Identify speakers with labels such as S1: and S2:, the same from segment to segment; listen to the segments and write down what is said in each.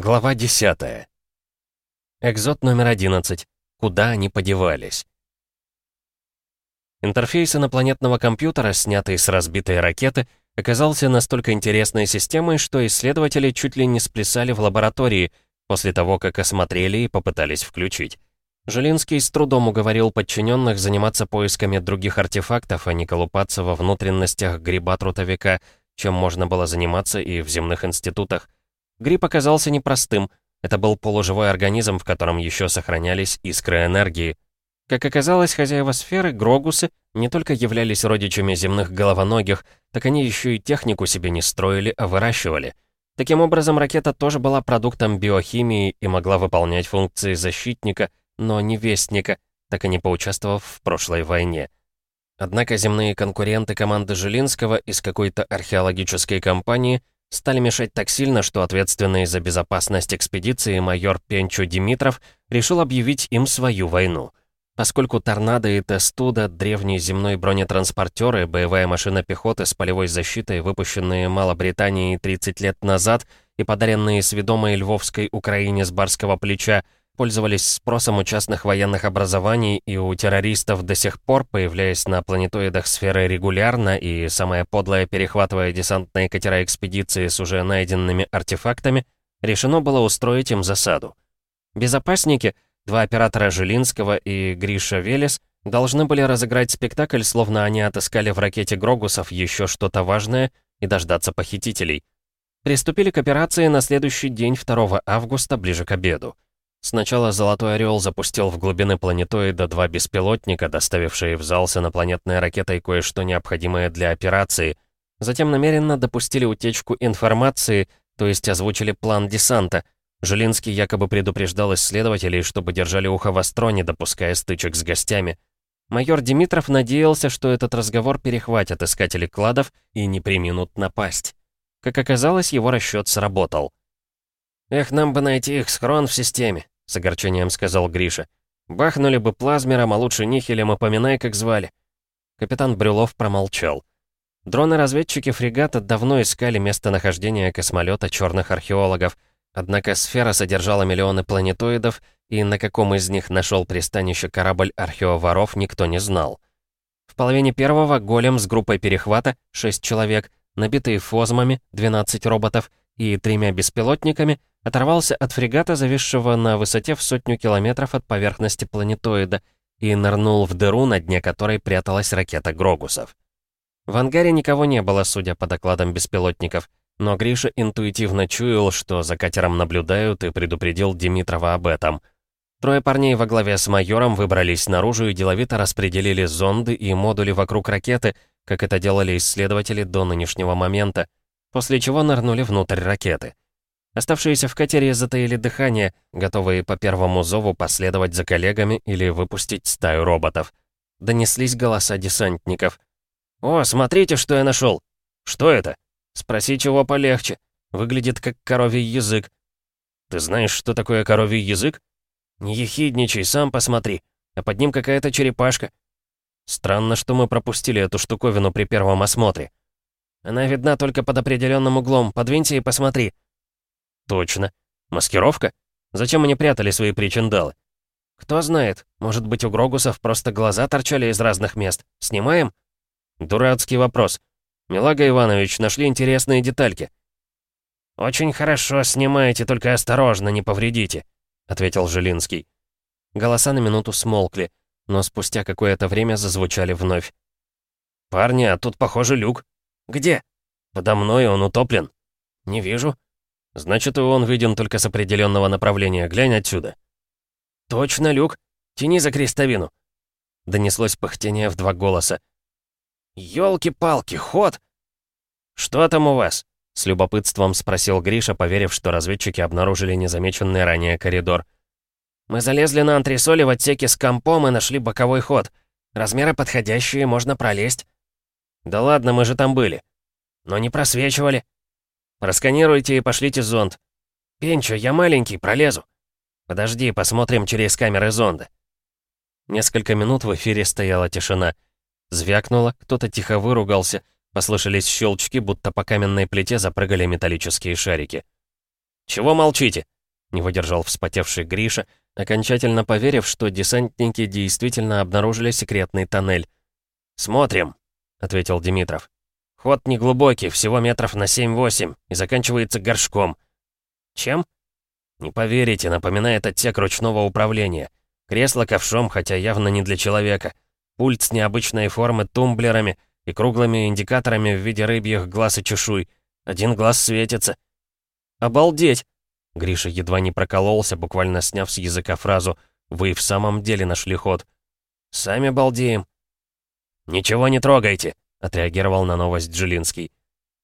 S1: Глава 10. Экзот номер 11. Куда они подевались? Интерфейс инопланетного компьютера, снятый с разбитой ракеты, оказался настолько интересной системой, что исследователи чуть ли не сплясали в лаборатории после того, как осмотрели и попытались включить. Жилинский с трудом уговорил подчиненных заниматься поисками других артефактов, а не колупаться во внутренностях гриба-трутовика, чем можно было заниматься и в земных институтах. Гриб оказался непростым. Это был полуживой организм, в котором еще сохранялись искры энергии. Как оказалось, хозяева сферы, Грогусы, не только являлись родичами земных головоногих, так они еще и технику себе не строили, а выращивали. Таким образом, ракета тоже была продуктом биохимии и могла выполнять функции защитника, но не вестника, так и не поучаствовав в прошлой войне. Однако земные конкуренты команды Жилинского из какой-то археологической компании – стали мешать так сильно, что ответственный за безопасность экспедиции майор Пенчо Димитров решил объявить им свою войну. Поскольку «Торнадо» и «Тестуда» — древний земной бронетранспортер и боевая машина пехоты с полевой защитой, выпущенные Малобританией 30 лет назад и подаренные сведомой Львовской Украине с барского плеча — пользовались спросом у частных военных образований и у террористов до сих пор, появляясь на планетоидах сферы регулярно и, самое подлое, перехватывая десантные катера экспедиции с уже найденными артефактами, решено было устроить им засаду. Безопасники, два оператора Жилинского и Гриша Велес, должны были разыграть спектакль, словно они отыскали в ракете Грогусов еще что-то важное и дождаться похитителей. Приступили к операции на следующий день 2 августа, ближе к обеду. Сначала «Золотой орел» запустил в глубины планетоида два беспилотника, доставившие в зал с инопланетной ракетой кое-что необходимое для операции. Затем намеренно допустили утечку информации, то есть озвучили план десанта. Жилинский якобы предупреждал исследователей, чтобы держали ухо востро, не допуская стычек с гостями. Майор Димитров надеялся, что этот разговор перехватят искатели кладов и не приминут напасть. Как оказалось, его расчет сработал. «Эх, нам бы найти их схрон в системе», — с огорчением сказал Гриша. «Бахнули бы плазмером, а лучше нихелем, упоминай, как звали». Капитан Брюлов промолчал. Дроны-разведчики фрегата давно искали местонахождение космолета черных археологов, однако сфера содержала миллионы планетоидов, и на каком из них нашел пристанище корабль археоворов, никто не знал. В половине первого голем с группой перехвата, 6 человек, набитые фозмами, 12 роботов, и тремя беспилотниками, оторвался от фрегата, зависшего на высоте в сотню километров от поверхности планетоида, и нырнул в дыру, на дне которой пряталась ракета Грогусов. В ангаре никого не было, судя по докладам беспилотников, но Гриша интуитивно чуял, что за катером наблюдают, и предупредил Димитрова об этом. Трое парней во главе с майором выбрались наружу и деловито распределили зонды и модули вокруг ракеты, как это делали исследователи до нынешнего момента, после чего нырнули внутрь ракеты. Оставшиеся в катере затаили дыхание, готовые по первому зову последовать за коллегами или выпустить стаю роботов. Донеслись голоса десантников. «О, смотрите, что я нашел! «Что это?» «Спроси, чего полегче. Выглядит как коровий язык». «Ты знаешь, что такое коровий язык?» «Не ехидничай, сам посмотри. А под ним какая-то черепашка». «Странно, что мы пропустили эту штуковину при первом осмотре». Она видна только под определенным углом. Подвиньте и посмотри». «Точно. Маскировка? Зачем они прятали свои причиндалы?» «Кто знает. Может быть, у Грогусов просто глаза торчали из разных мест. Снимаем?» «Дурацкий вопрос. Милага Иванович, нашли интересные детальки». «Очень хорошо снимаете, только осторожно, не повредите», — ответил Жилинский. Голоса на минуту смолкли, но спустя какое-то время зазвучали вновь. «Парни, а тут, похоже, люк. «Где?» «Подо мной он утоплен». «Не вижу». «Значит, он виден только с определенного направления. Глянь отсюда». «Точно, Люк. Тяни за крестовину». Донеслось пыхтение в два голоса. «Елки-палки, ход!» «Что там у вас?» — с любопытством спросил Гриша, поверив, что разведчики обнаружили незамеченный ранее коридор. «Мы залезли на антресоли в отсеке с компом и нашли боковой ход. Размеры подходящие, можно пролезть». «Да ладно, мы же там были». «Но не просвечивали». «Просканируйте и пошлите зонд». «Пенчо, я маленький, пролезу». «Подожди, посмотрим через камеры зонда». Несколько минут в эфире стояла тишина. Звякнуло, кто-то тихо выругался, послышались щелчки, будто по каменной плите запрыгали металлические шарики. «Чего молчите?» — не выдержал вспотевший Гриша, окончательно поверив, что десантники действительно обнаружили секретный тоннель. «Смотрим», — ответил Димитров. «Ход неглубокий, всего метров на 7-8, и заканчивается горшком». «Чем?» «Не поверите, напоминает отсек ручного управления. Кресло ковшом, хотя явно не для человека. Пульт с необычной формы тумблерами и круглыми индикаторами в виде рыбьих глаз и чешуй. Один глаз светится». «Обалдеть!» Гриша едва не прокололся, буквально сняв с языка фразу «Вы в самом деле нашли ход». «Сами балдеем». «Ничего не трогайте», — отреагировал на новость Джилинский.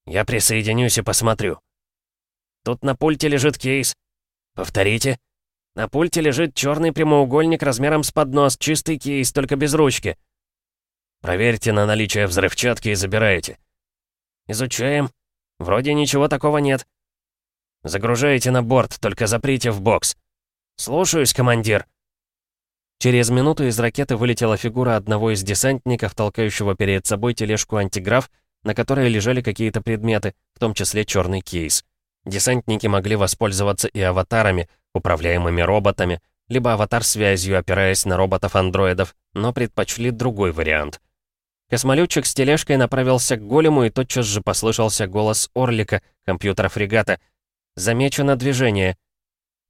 S1: «Я присоединюсь и посмотрю». «Тут на пульте лежит кейс». «Повторите». «На пульте лежит черный прямоугольник размером с поднос, чистый кейс, только без ручки». «Проверьте на наличие взрывчатки и забирайте». «Изучаем. Вроде ничего такого нет». «Загружайте на борт, только заприте в бокс». «Слушаюсь, командир». Через минуту из ракеты вылетела фигура одного из десантников, толкающего перед собой тележку антиграф, на которой лежали какие-то предметы, в том числе черный кейс. Десантники могли воспользоваться и аватарами, управляемыми роботами, либо аватар-связью, опираясь на роботов-андроидов, но предпочли другой вариант. Космолетчик с тележкой направился к голему, и тотчас же послышался голос Орлика, компьютера фрегата — «Замечено движение».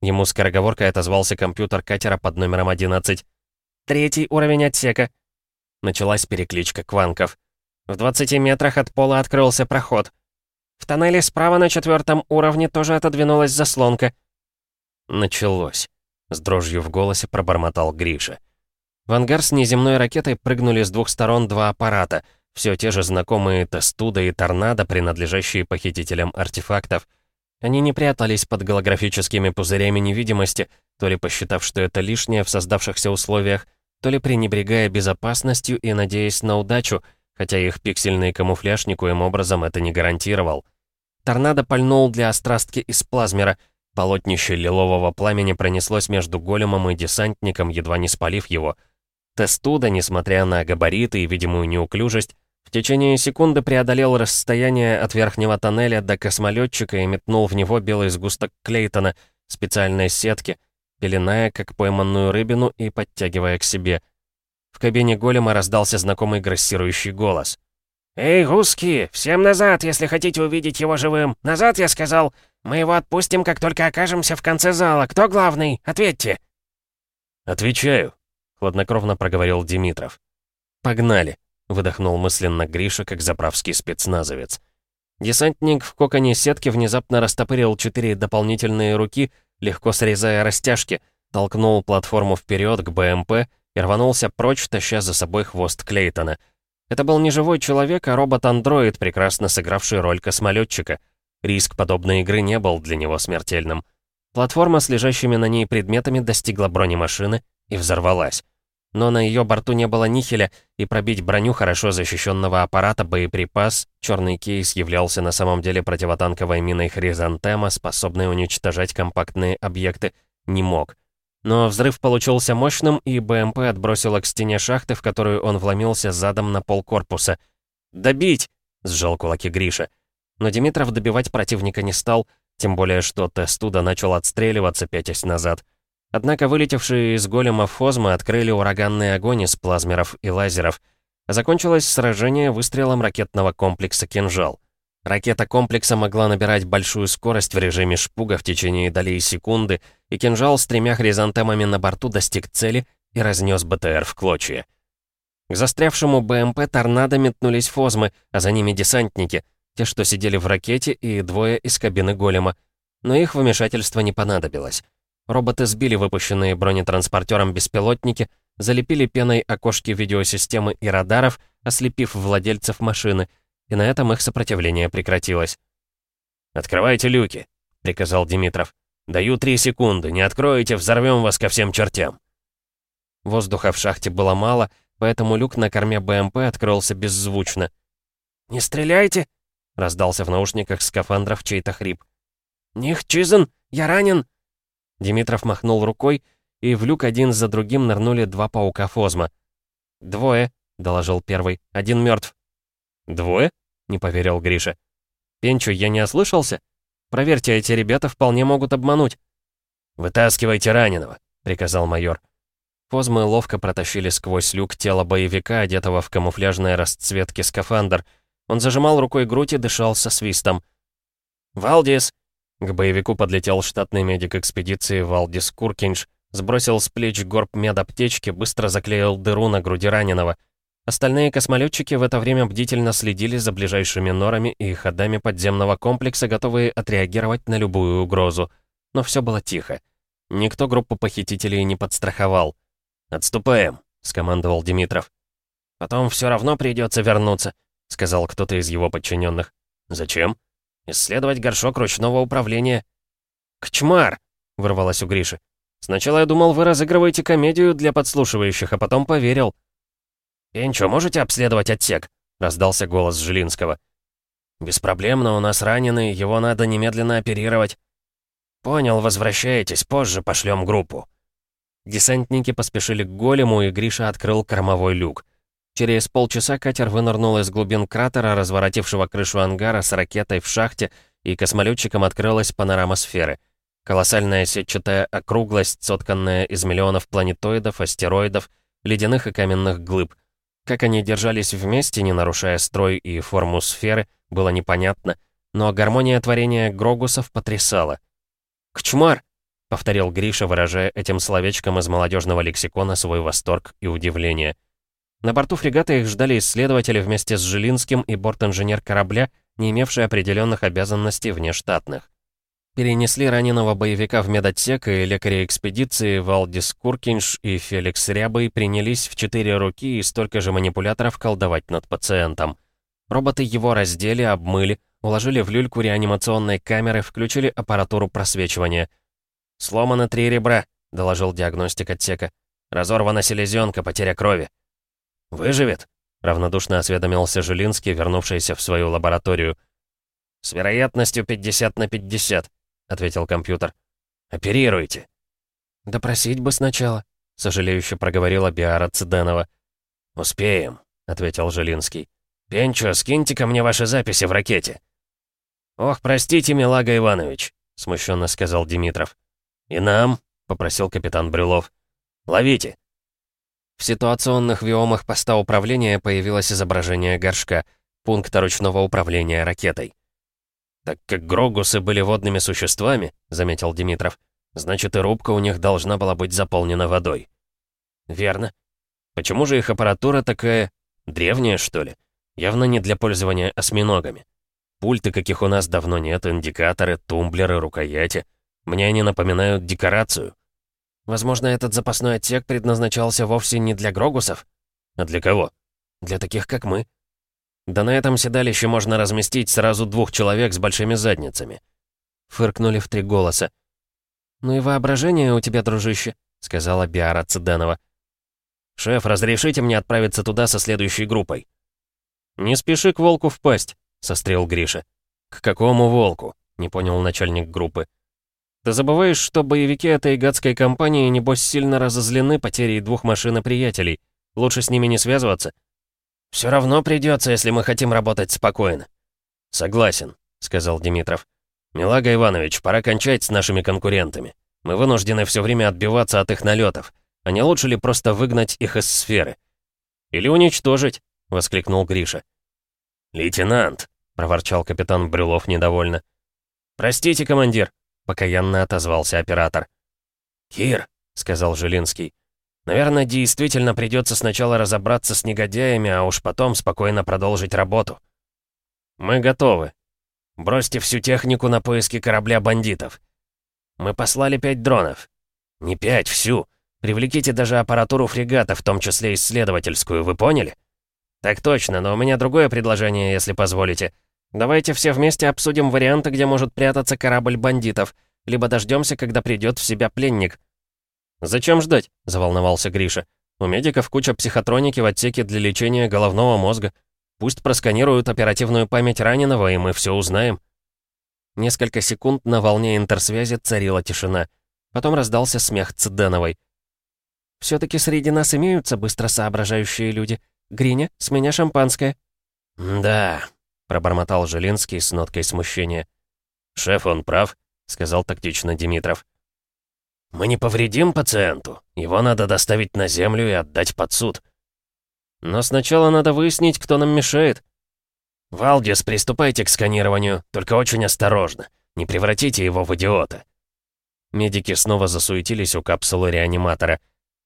S1: Ему скороговоркой отозвался компьютер катера под номером 11. «Третий уровень отсека». Началась перекличка кванков. В 20 метрах от пола открылся проход. В тоннеле справа на четвертом уровне тоже отодвинулась заслонка. Началось. С дрожью в голосе пробормотал Гриша. В ангар с неземной ракетой прыгнули с двух сторон два аппарата. Все те же знакомые Тестуда и Торнадо, принадлежащие похитителям артефактов — они не прятались под голографическими пузырями невидимости, то ли посчитав, что это лишнее в создавшихся условиях, то ли пренебрегая безопасностью и надеясь на удачу, хотя их пиксельный камуфляж никоим образом это не гарантировал. Торнадо пальнул для острастки из плазмера, полотнище лилового пламени пронеслось между големом и десантником, едва не спалив его. Тестуда, несмотря на габариты и видимую неуклюжесть, в течение секунды преодолел расстояние от верхнего тоннеля до космолетчика и метнул в него белый сгусток Клейтона, специальной сетки, пеленая, как пойманную рыбину, и подтягивая к себе. В кабине голема раздался знакомый грассирующий голос. «Эй, русские, всем назад, если хотите увидеть его живым! Назад, я сказал! Мы его отпустим, как только окажемся в конце зала. Кто главный? Ответьте!» «Отвечаю», — хладнокровно проговорил Димитров. «Погнали!» Выдохнул мысленно Гриша, как заправский спецназовец. Десантник в коконе сетки внезапно растопырил четыре дополнительные руки, легко срезая растяжки, толкнул платформу вперед к БМП и рванулся прочь, таща за собой хвост Клейтона. Это был не живой человек, а робот-андроид, прекрасно сыгравший роль космолетчика. Риск подобной игры не был для него смертельным. Платформа с лежащими на ней предметами достигла бронемашины и взорвалась но на ее борту не было нихеля, и пробить броню хорошо защищенного аппарата боеприпас, черный кейс являлся на самом деле противотанковой миной Хризантема, способной уничтожать компактные объекты, не мог. Но взрыв получился мощным, и БМП отбросило к стене шахты, в которую он вломился задом на пол корпуса. «Добить!» — сжал кулаки Гриша. Но Димитров добивать противника не стал, тем более что Тестуда начал отстреливаться, пятясь назад. Однако вылетевшие из голема Фозмы открыли ураганный огонь из плазмеров и лазеров. Закончилось сражение выстрелом ракетного комплекса «Кинжал». Ракета комплекса могла набирать большую скорость в режиме шпуга в течение долей секунды, и «Кинжал» с тремя хризантемами на борту достиг цели и разнес БТР в клочья. К застрявшему БМП торнадо метнулись Фозмы, а за ними десантники, те, что сидели в ракете, и двое из кабины голема. Но их вмешательство не понадобилось. Роботы сбили выпущенные бронетранспортером беспилотники, залепили пеной окошки видеосистемы и радаров, ослепив владельцев машины, и на этом их сопротивление прекратилось. «Открывайте люки», — приказал Димитров. «Даю три секунды. Не откроете, взорвем вас ко всем чертям». Воздуха в шахте было мало, поэтому люк на корме БМП открылся беззвучно. «Не стреляйте!» — раздался в наушниках скафандров чей-то хрип. «Них Чизен! Я ранен!» Димитров махнул рукой, и в люк один за другим нырнули два паука Фозма. «Двое», — доложил первый, — «один мертв. «Двое?» — не поверил Гриша. «Пенчу, я не ослышался?» Проверьте, эти ребята вполне могут обмануть».
S2: «Вытаскивайте раненого», — приказал майор.
S1: Позмы ловко протащили сквозь люк тело боевика, одетого в камуфляжной расцветки скафандр. Он зажимал рукой грудь и дышал со свистом.
S2: «Валдис!»
S1: К боевику подлетел штатный медик экспедиции Валдис Куркинж, сбросил с плеч горб медаптечки, быстро заклеил дыру на груди раненого. Остальные космолетчики в это время бдительно следили за ближайшими норами и ходами подземного комплекса, готовые отреагировать на любую угрозу. Но все было тихо. Никто группу похитителей не подстраховал.
S2: «Отступаем», — скомандовал Димитров.
S1: «Потом все равно придется вернуться», — сказал кто-то из его подчиненных.
S2: «Зачем?»
S1: «Исследовать горшок ручного управления». «Кчмар!» — вырвалось у Гриши. «Сначала я думал, вы разыгрываете комедию для подслушивающих, а потом поверил».
S2: «Пенчо, можете обследовать отсек?» — раздался голос Жилинского.
S1: «Без проблем, но у нас раненый, его надо немедленно оперировать».
S2: «Понял, возвращайтесь, позже пошлем группу».
S1: Десантники поспешили к голему, и Гриша открыл кормовой люк. Через полчаса катер вынырнул из глубин кратера, разворотившего крышу ангара с ракетой в шахте, и космолетчикам открылась панорама сферы. Колоссальная сетчатая округлость, сотканная из миллионов планетоидов, астероидов, ледяных и каменных глыб. Как они держались вместе, не нарушая строй и форму сферы, было непонятно, но гармония творения Грогусов потрясала. «Кчмар!» — повторил Гриша, выражая этим словечком из молодежного лексикона свой восторг и удивление. На борту фрегата их ждали исследователи вместе с Жилинским и борт-инженер корабля, не имевший определенных обязанностей внештатных. Перенесли раненого боевика в медотсек, и лекари экспедиции Валдис Куркинш и Феликс Рябый принялись в четыре руки и столько же манипуляторов колдовать над пациентом. Роботы его раздели, обмыли, уложили в люльку реанимационной камеры, включили аппаратуру просвечивания — «Сломаны три ребра», — доложил диагностик отсека. «Разорвана селезенка, потеря крови».
S2: «Выживет?» — равнодушно осведомился Жилинский, вернувшийся в свою лабораторию.
S1: «С вероятностью 50 на 50», — ответил компьютер.
S2: «Оперируйте».
S1: «Допросить бы сначала», — сожалеюще проговорила Биара Циденова.
S2: «Успеем», — ответил Жилинский. «Пенчо, скиньте ко мне ваши записи в ракете».
S1: «Ох, простите, Милага Иванович», — смущенно сказал Димитров.
S2: «И нам», — попросил капитан Брюлов. «Ловите».
S1: В ситуационных виомах поста управления появилось изображение горшка, пункта ручного управления ракетой.
S2: «Так как Грогусы были водными существами», — заметил Димитров, «значит и рубка у них должна была быть заполнена водой».
S1: «Верно.
S2: Почему же их аппаратура такая... древняя, что ли? Явно не для пользования осьминогами. Пульты, каких у нас давно нет, индикаторы, тумблеры, рукояти. Мне они напоминают декорацию.
S1: Возможно, этот запасной отсек предназначался вовсе не для Грогусов?
S2: А для кого?
S1: Для таких, как мы.
S2: Да на этом седалище можно разместить сразу двух человек с большими задницами.
S1: Фыркнули в три голоса. «Ну и воображение у тебя, дружище», — сказала Биара Циденова.
S2: «Шеф, разрешите мне отправиться туда со следующей группой?»
S1: «Не спеши к волку впасть», — сострел Гриша.
S2: «К какому волку?» — не понял начальник группы.
S1: Ты забываешь, что боевики этой гадской компании, небось, сильно разозлены потерей двух машин и приятелей. Лучше с ними не связываться.
S2: Все равно придется, если мы хотим работать спокойно.
S1: Согласен, сказал Димитров. Милага Иванович, пора кончать с нашими конкурентами. Мы вынуждены все время отбиваться от их налетов. А не лучше ли просто выгнать их из сферы? Или уничтожить? воскликнул Гриша.
S2: Лейтенант, проворчал капитан Брюлов недовольно.
S1: Простите, командир, — покаянно отозвался оператор.
S2: «Кир», — сказал Жилинский, —
S1: «наверное, действительно придется сначала разобраться с негодяями, а уж потом спокойно продолжить работу».
S2: «Мы готовы.
S1: Бросьте всю технику на поиски корабля бандитов. Мы послали пять дронов.
S2: Не пять, всю.
S1: Привлеките даже аппаратуру фрегата, в том числе исследовательскую, вы поняли?» «Так точно, но у меня другое предложение, если позволите. Давайте все вместе обсудим варианты, где может прятаться корабль бандитов, либо дождемся, когда придет в себя пленник».
S2: «Зачем ждать?» — заволновался Гриша. «У медиков куча психотроники в отсеке для лечения головного мозга. Пусть просканируют оперативную память раненого, и мы все узнаем».
S1: Несколько секунд на волне интерсвязи царила тишина. Потом раздался смех Циденовой. «Все-таки среди нас имеются быстро соображающие люди. Гриня, с меня шампанское».
S2: «Да», — пробормотал Жилинский с ноткой смущения. «Шеф, он прав», — сказал тактично Димитров. «Мы не повредим пациенту. Его надо доставить на землю и отдать под суд».
S1: «Но сначала надо выяснить, кто нам мешает».
S2: «Валдис, приступайте к сканированию, только очень осторожно. Не превратите его в идиота».
S1: Медики снова засуетились у капсулы реаниматора.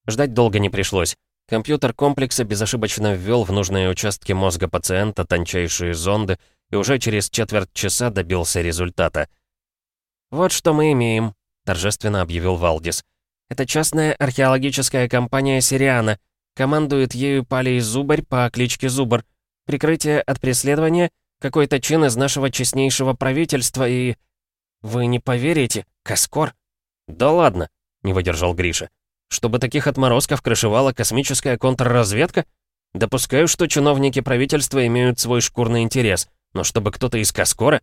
S1: Ждать долго не пришлось. Компьютер комплекса безошибочно ввел в нужные участки мозга пациента тончайшие зонды и уже через четверть часа добился результата. «Вот что мы имеем», — торжественно объявил Валдис. «Это частная археологическая компания «Сириана». Командует ею Палей Зубарь по кличке Зубр. Прикрытие от преследования — какой-то чин из нашего честнейшего правительства и... Вы не поверите, Каскор «Да ладно», — не выдержал Гриша. «Чтобы таких отморозков крышевала космическая контрразведка? Допускаю, что чиновники правительства имеют свой шкурный интерес, но чтобы кто-то из Каскора...»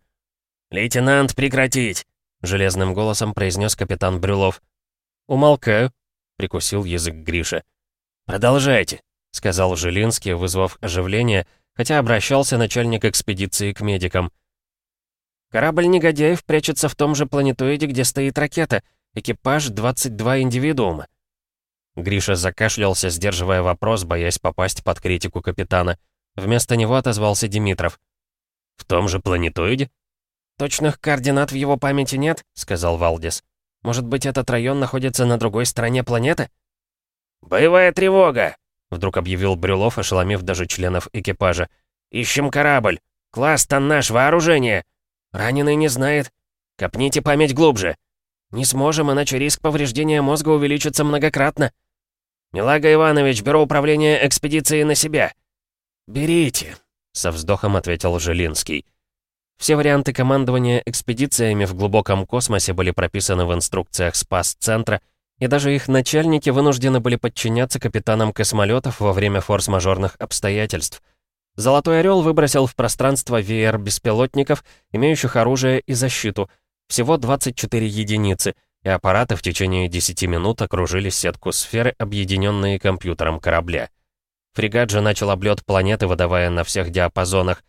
S2: «Лейтенант, прекратить!» — железным голосом произнес капитан Брюлов.
S1: «Умолкаю», — прикусил язык Гриша.
S2: «Продолжайте», —
S1: сказал Жилинский, вызвав оживление, хотя обращался начальник экспедиции к медикам. «Корабль негодяев прячется в том же планетоиде, где стоит ракета», Экипаж — 22 индивидуума». Гриша закашлялся, сдерживая вопрос, боясь попасть под критику капитана. Вместо него отозвался Димитров.
S2: «В том же планетоиде?»
S1: «Точных координат в его памяти нет», — сказал Валдис. «Может быть, этот район находится на другой стороне планеты?»
S2: «Боевая тревога!»
S1: — вдруг объявил Брюлов, ошеломив даже членов экипажа.
S2: «Ищем корабль! Класс наш вооружение! Раненый не знает! Копните память глубже!»
S1: «Не сможем, иначе риск повреждения мозга увеличится многократно».
S2: «Милага Иванович, беру управление экспедицией на себя».
S1: «Берите», — со вздохом ответил Жилинский. Все варианты командования экспедициями в глубоком космосе были прописаны в инструкциях Спас-центра, и даже их начальники вынуждены были подчиняться капитанам космолетов во время форс-мажорных обстоятельств. «Золотой орел» выбросил в пространство веер беспилотников, имеющих оружие и защиту — всего 24 единицы, и аппараты в течение 10 минут окружили сетку сферы, объединенные компьютером корабля. Фрегат же начал облет планеты, выдавая на всех диапазонах.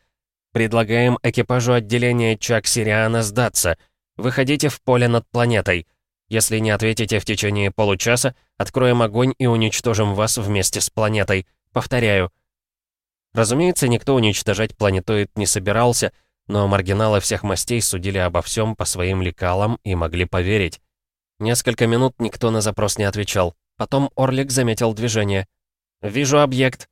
S1: «Предлагаем экипажу отделения Чак-Сириана сдаться. Выходите в поле над планетой. Если не ответите в течение получаса, откроем огонь и уничтожим вас вместе с планетой. Повторяю». Разумеется, никто уничтожать планетоид не собирался, но маргиналы всех мастей судили обо всем по своим лекалам и могли поверить. Несколько минут никто на запрос не отвечал. Потом Орлик заметил движение. «Вижу объект».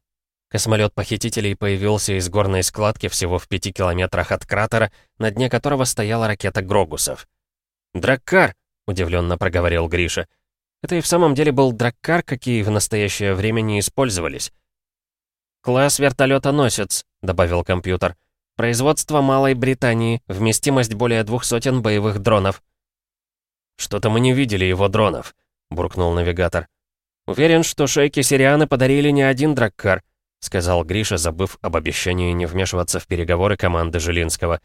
S1: Космолет похитителей появился из горной складки всего в пяти километрах от кратера, на дне которого стояла ракета Грогусов. «Драккар!» — удивленно проговорил Гриша. Это и в самом деле был драккар, какие в настоящее время не использовались. «Класс вертолета-носец», — добавил компьютер. Производство Малой Британии, вместимость более двух сотен боевых дронов.
S2: «Что-то мы не видели его дронов», — буркнул навигатор.
S1: «Уверен, что шейки Сирианы подарили не один драккар», — сказал Гриша, забыв об обещании не вмешиваться в переговоры команды Жилинского.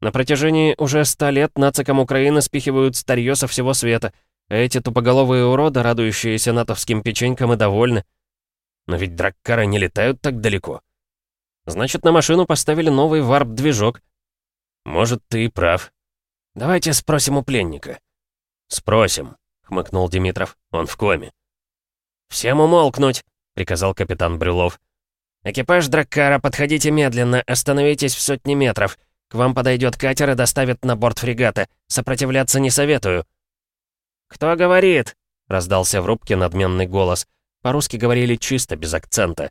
S1: «На протяжении уже ста лет нацикам Украины спихивают старье со всего света, а эти тупоголовые уроды, радующиеся натовским печенькам, и довольны.
S2: Но ведь драккары не летают так далеко»,
S1: Значит, на машину поставили новый варп-движок.
S2: Может, ты и прав.
S1: Давайте спросим у пленника.
S2: Спросим, хмыкнул Димитров. Он в коме.
S1: Всем умолкнуть, приказал капитан Брюлов. «Экипаж Драккара, подходите медленно, остановитесь в сотне метров. К вам подойдет катер и доставит на борт фрегата. Сопротивляться не советую». «Кто говорит?» — раздался в рубке надменный голос. По-русски говорили чисто, без акцента.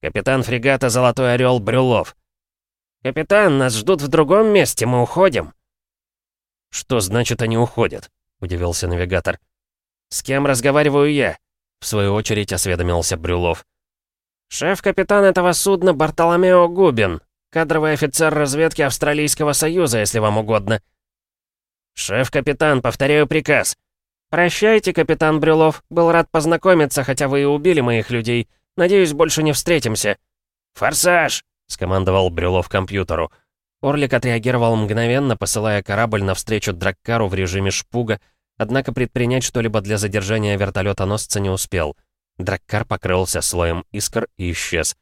S1: Капитан фрегата «Золотой орел» Брюлов. «Капитан, нас ждут в другом месте, мы уходим».
S2: «Что значит они уходят?» — удивился навигатор.
S1: «С кем разговариваю я?» — в свою очередь осведомился Брюлов. «Шеф-капитан этого судна Бартоломео Губин, кадровый офицер разведки Австралийского Союза, если вам угодно». «Шеф-капитан, повторяю приказ». «Прощайте, капитан Брюлов, был рад познакомиться, хотя вы и убили моих людей. Надеюсь, больше не встретимся».
S2: «Форсаж!» — скомандовал Брюлов компьютеру.
S1: Орлик отреагировал мгновенно, посылая корабль навстречу Драккару в режиме шпуга, однако предпринять что-либо для задержания вертолета-носца не успел. Драккар покрылся слоем искр и исчез.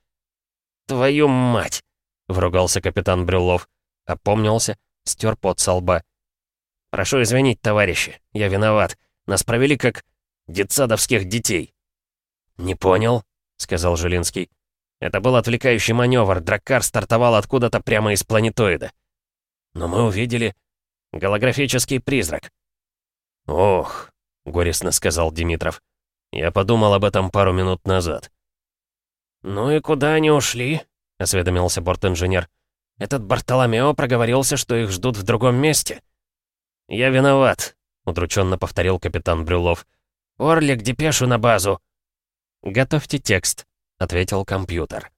S2: «Твою мать!»
S1: — вругался капитан Брюлов. Опомнился, стер пот со лба.
S2: Прошу извинить, товарищи, я виноват. Нас провели как детсадовских детей». «Не понял», — сказал Жилинский. «Это был отвлекающий маневр. Драккар стартовал откуда-то прямо из планетоида. Но мы увидели голографический призрак».
S1: «Ох», — горестно сказал Димитров. «Я подумал об этом пару минут назад».
S2: «Ну и куда они ушли?» — осведомился бортинженер. «Этот Бартоломео проговорился, что их ждут в другом месте». «Я виноват», — удрученно повторил капитан Брюлов. «Орлик, депешу на базу».
S1: «Готовьте текст», — ответил компьютер.